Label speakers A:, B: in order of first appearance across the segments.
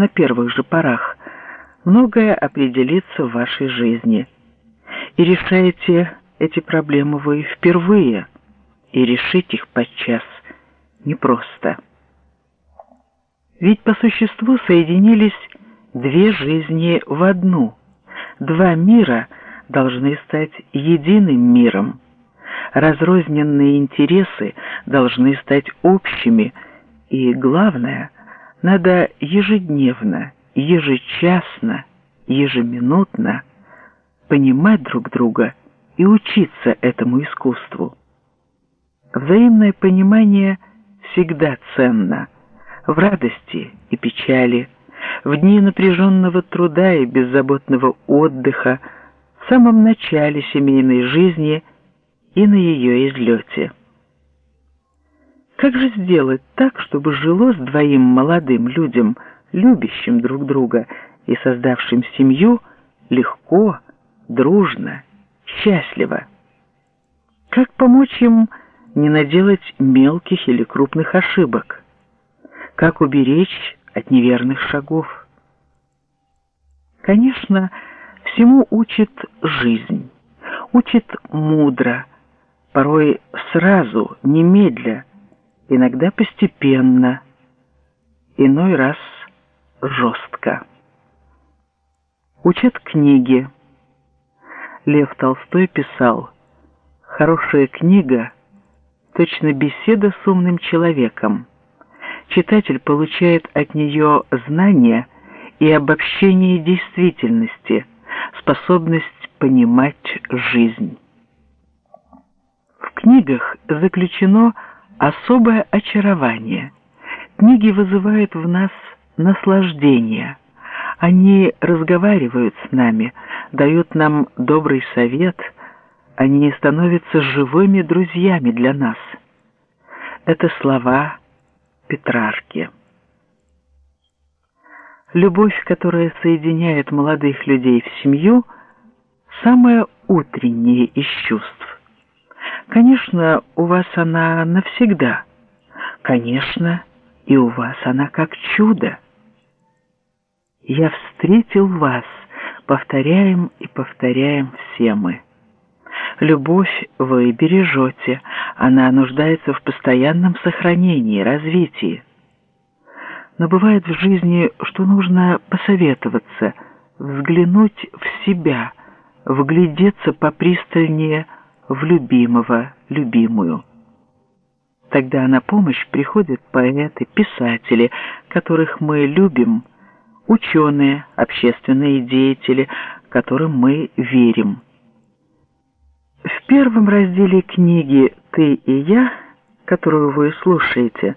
A: на первых же порах, многое определится в вашей жизни. И решаете эти проблемы вы впервые, и решить их подчас непросто. Ведь по существу соединились две жизни в одну. Два мира должны стать единым миром. Разрозненные интересы должны стать общими, и главное, надо ежедневно, ежечасно, ежеминутно понимать друг друга и учиться этому искусству. Взаимное понимание всегда ценно в радости и печали, в дни напряженного труда и беззаботного отдыха, в самом начале семейной жизни и на ее излете. Как же сделать так, чтобы жилось двоим молодым людям, любящим друг друга и создавшим семью, легко, дружно, счастливо? Как помочь им не наделать мелких или крупных ошибок? Как уберечь от неверных шагов? Конечно, всему учит жизнь, учит мудро, порой сразу, немедля, иногда постепенно, иной раз жестко. Учат книги. Лев Толстой писал, «Хорошая книга – точно беседа с умным человеком. Читатель получает от нее знания и обобщение действительности, способность понимать жизнь». В книгах заключено особое очарование. Книги вызывают в нас наслаждение. Они разговаривают с нами, дают нам добрый совет, они становятся живыми друзьями для нас. Это слова Петрарки. Любовь, которая соединяет молодых людей в семью, самая утренняя из чувств. Конечно, у вас она навсегда. Конечно, и у вас она как чудо. Я встретил вас, повторяем и повторяем все мы. Любовь вы бережете, она нуждается в постоянном сохранении, развитии. Но бывает в жизни, что нужно посоветоваться, взглянуть в себя, вглядеться попристальнее в любимого, любимую. Тогда на помощь приходят поэты, писатели, которых мы любим, ученые, общественные деятели, которым мы верим. В первом разделе книги «Ты и я», которую вы слушаете,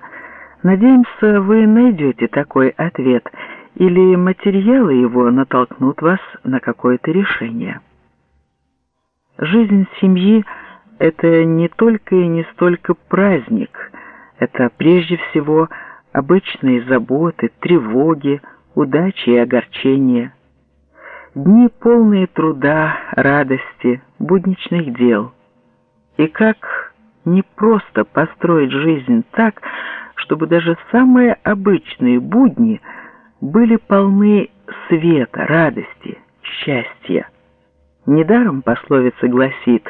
A: надеемся, вы найдете такой ответ, или материалы его натолкнут вас на какое-то решение. Жизнь семьи – это не только и не столько праздник, это прежде всего обычные заботы, тревоги, удачи и огорчения. Дни полные труда, радости, будничных дел. И как не просто построить жизнь так, чтобы даже самые обычные будни были полны света, радости, счастья. Недаром пословица гласит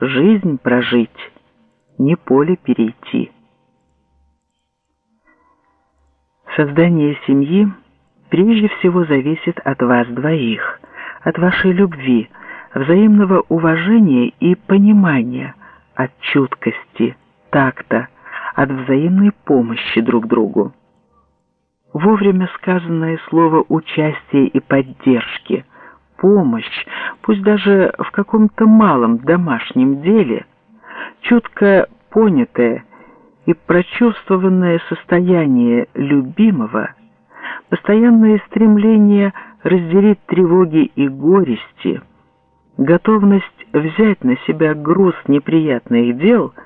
A: «Жизнь прожить, не поле перейти». Создание семьи прежде всего зависит от вас двоих, от вашей любви, взаимного уважения и понимания, от чуткости, такта, от взаимной помощи друг другу. Вовремя сказанное слово участия и поддержки – помощь, пусть даже в каком-то малом домашнем деле, чутко понятое и прочувствованное состояние любимого, постоянное стремление разделить тревоги и горести, готовность взять на себя груз неприятных дел –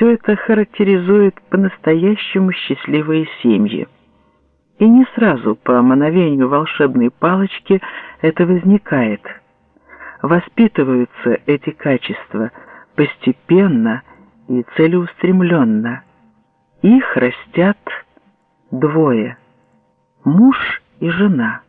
A: все это характеризует по-настоящему счастливые семьи. И не сразу по мановению волшебной палочки это возникает. Воспитываются эти качества постепенно и целеустремленно. Их растят двое. муж и жена.